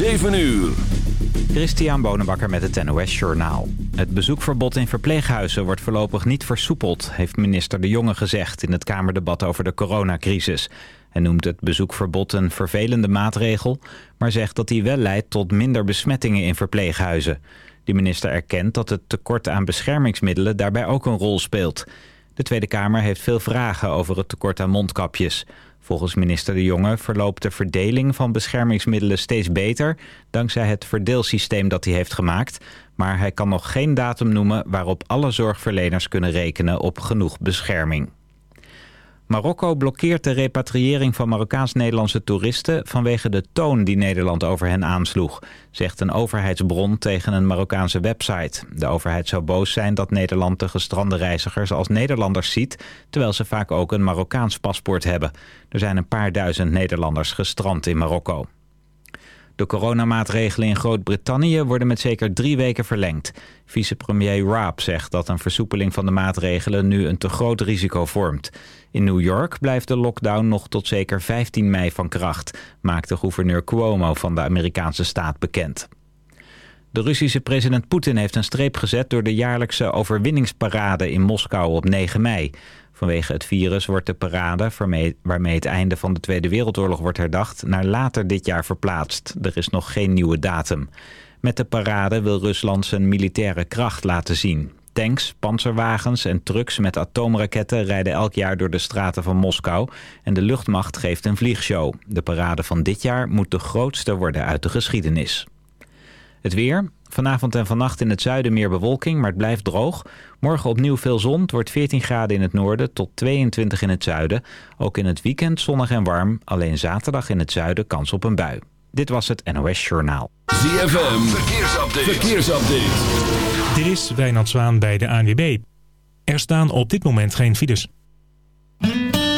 7 uur. Christian Bonenbakker met het NOS Journaal. Het bezoekverbod in verpleeghuizen wordt voorlopig niet versoepeld... heeft minister De Jonge gezegd in het Kamerdebat over de coronacrisis. Hij noemt het bezoekverbod een vervelende maatregel... maar zegt dat die wel leidt tot minder besmettingen in verpleeghuizen. De minister erkent dat het tekort aan beschermingsmiddelen daarbij ook een rol speelt. De Tweede Kamer heeft veel vragen over het tekort aan mondkapjes... Volgens minister De Jonge verloopt de verdeling van beschermingsmiddelen steeds beter... dankzij het verdeelsysteem dat hij heeft gemaakt. Maar hij kan nog geen datum noemen waarop alle zorgverleners kunnen rekenen op genoeg bescherming. Marokko blokkeert de repatriëring van Marokkaans-Nederlandse toeristen... vanwege de toon die Nederland over hen aansloeg... zegt een overheidsbron tegen een Marokkaanse website. De overheid zou boos zijn dat Nederland de gestrande reizigers als Nederlanders ziet... terwijl ze vaak ook een Marokkaans paspoort hebben. Er zijn een paar duizend Nederlanders gestrand in Marokko. De coronamaatregelen in Groot-Brittannië worden met zeker drie weken verlengd. Vicepremier Raab zegt dat een versoepeling van de maatregelen nu een te groot risico vormt. In New York blijft de lockdown nog tot zeker 15 mei van kracht, maakte gouverneur Cuomo van de Amerikaanse staat bekend. De Russische president Poetin heeft een streep gezet door de jaarlijkse overwinningsparade in Moskou op 9 mei. Vanwege het virus wordt de parade, waarmee het einde van de Tweede Wereldoorlog wordt herdacht, naar later dit jaar verplaatst. Er is nog geen nieuwe datum. Met de parade wil Rusland zijn militaire kracht laten zien. Tanks, panzerwagens en trucks met atoomraketten rijden elk jaar door de straten van Moskou en de luchtmacht geeft een vliegshow. De parade van dit jaar moet de grootste worden uit de geschiedenis. Het weer. Vanavond en vannacht in het zuiden meer bewolking, maar het blijft droog. Morgen opnieuw veel zon. Het wordt 14 graden in het noorden tot 22 in het zuiden. Ook in het weekend zonnig en warm. Alleen zaterdag in het zuiden kans op een bui. Dit was het NOS Journaal. ZFM. Verkeersupdate. Verkeersupdate. Dit is Wijnand Zwaan bij de ANWB. Er staan op dit moment geen files.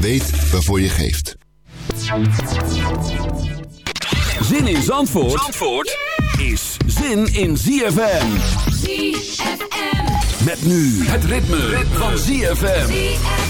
Weet waarvoor je geeft. Zin in Zandvoort, Zandvoort is zin in ZFM. ZFM. Met nu het ritme, van ZFM. ZFM.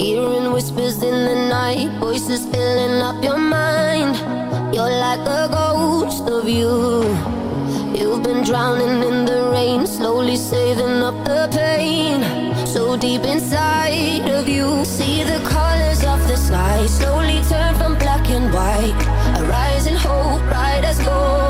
Hearing whispers in the night, voices filling up your mind. You're like a ghost of you. You've been drowning in the rain, slowly saving up the pain. So deep inside of you, see the colors of the sky slowly turn from black and white. A rising hope, bright as gold.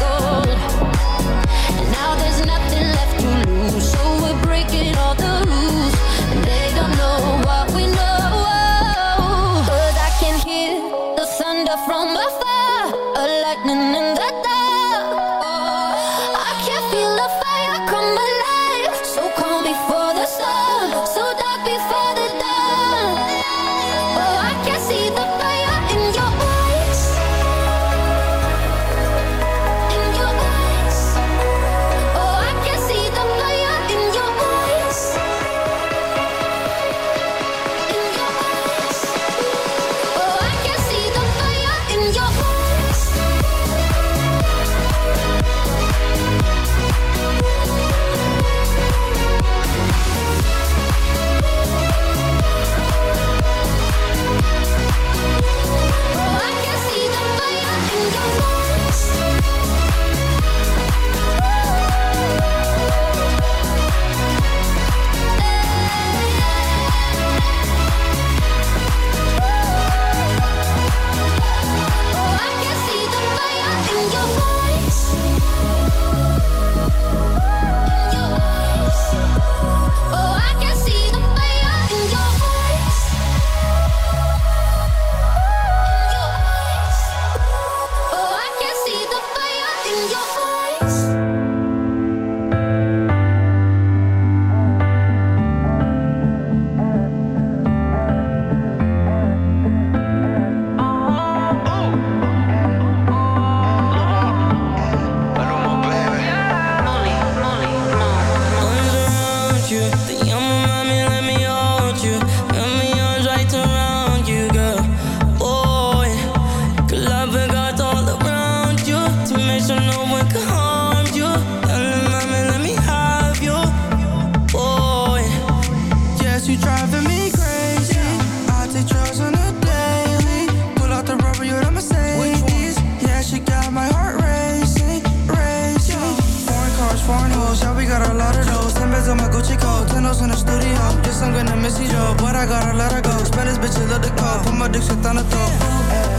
house in the studio. Guess I'm gonna miss you, yo, but I gotta let her go. Spend this bitch a little go. Put my dick shit on the top.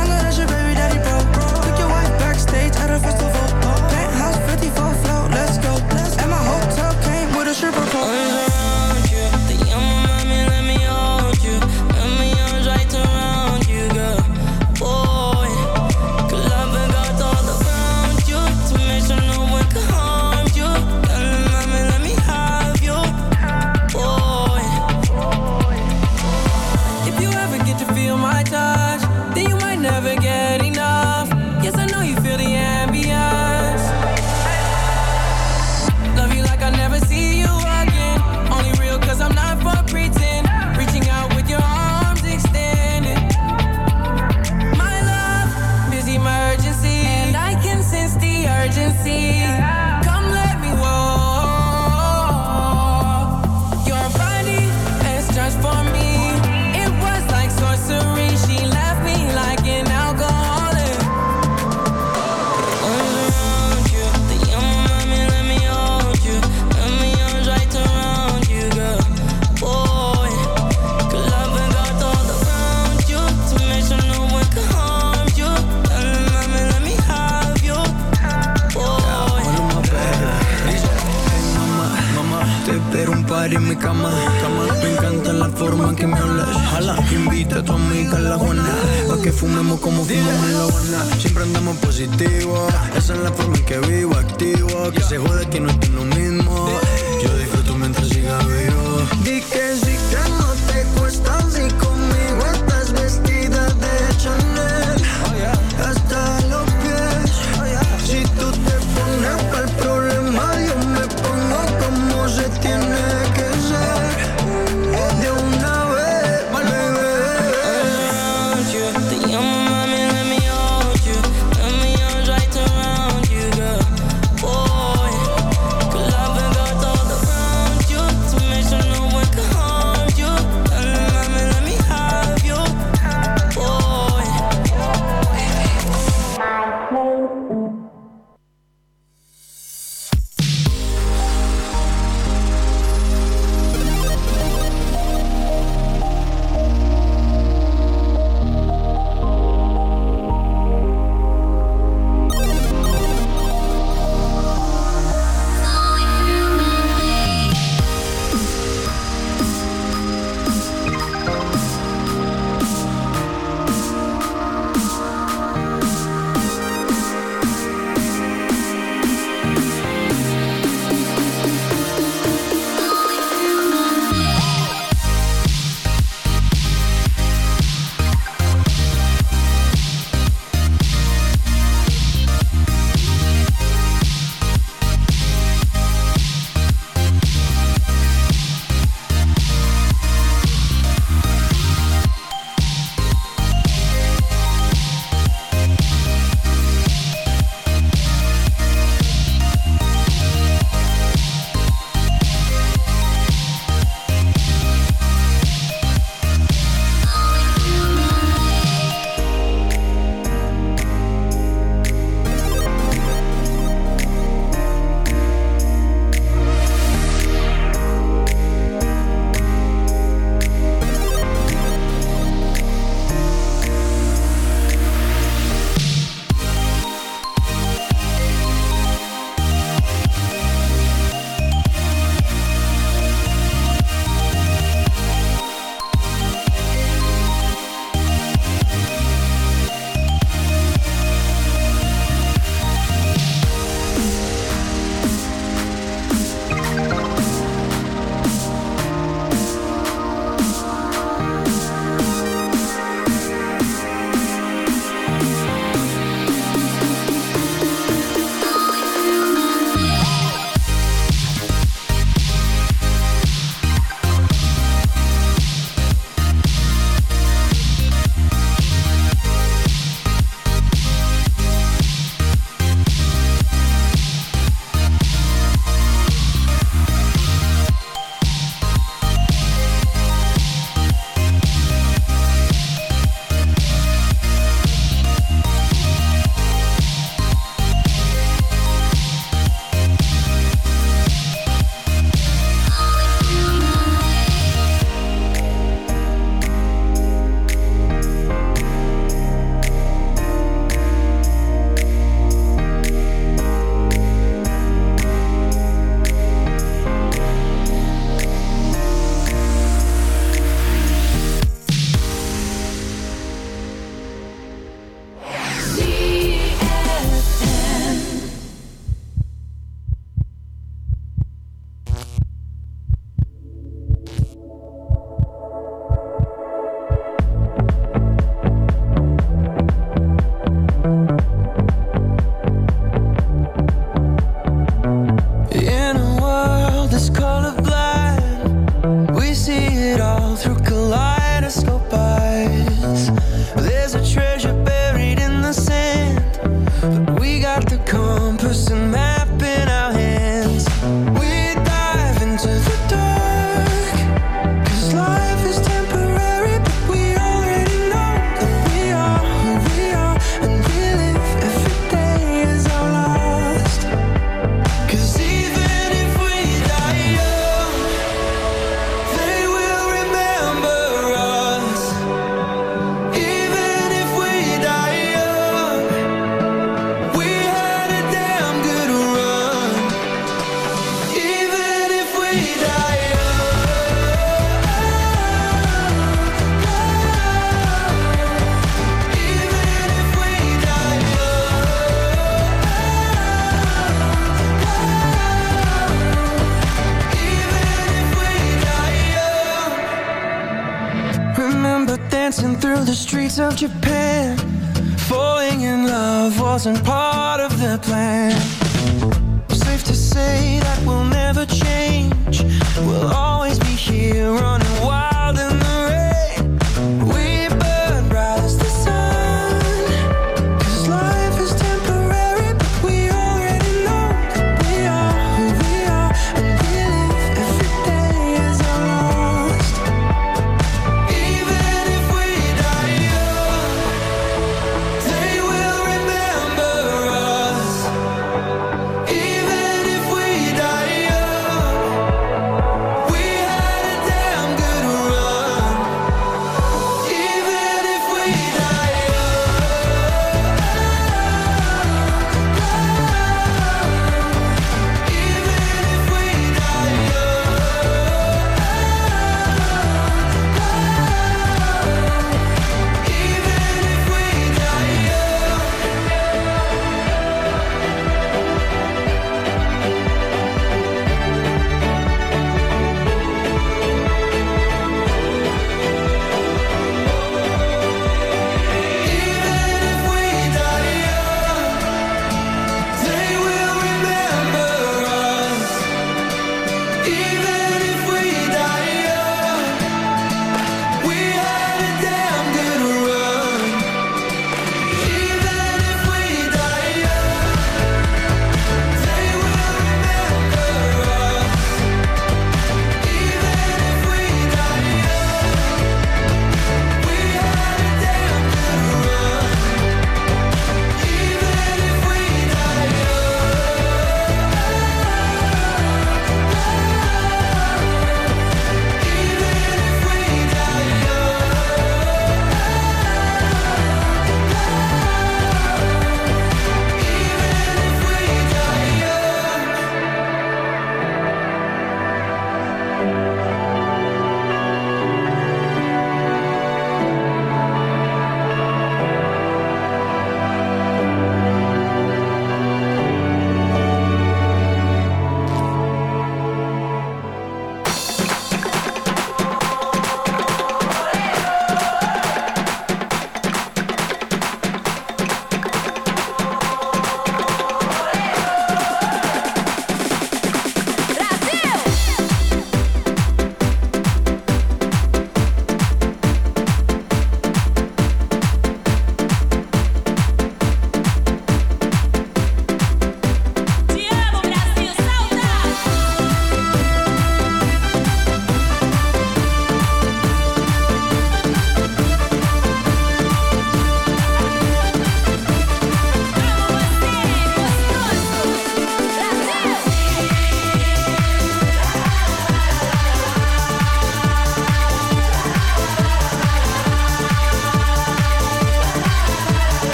I know that's your baby daddy, bro. Took your wife backstage at a festival. Penthouse 54 float, let's go. And my hotel came with a stripper pole. Un par en mi cama, cama. Me encanta la forma en que me hablas. Jala, invita a tu amiga a la Juana. Pa' que fumemos como fumamos en la Habana. Siempre andamos positivo. Esa es la forma en que vivo, activo. Que se jode que no estoy lo mismo.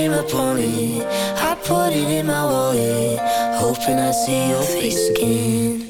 became a pony. I put it in my wallet, hoping I see your face again.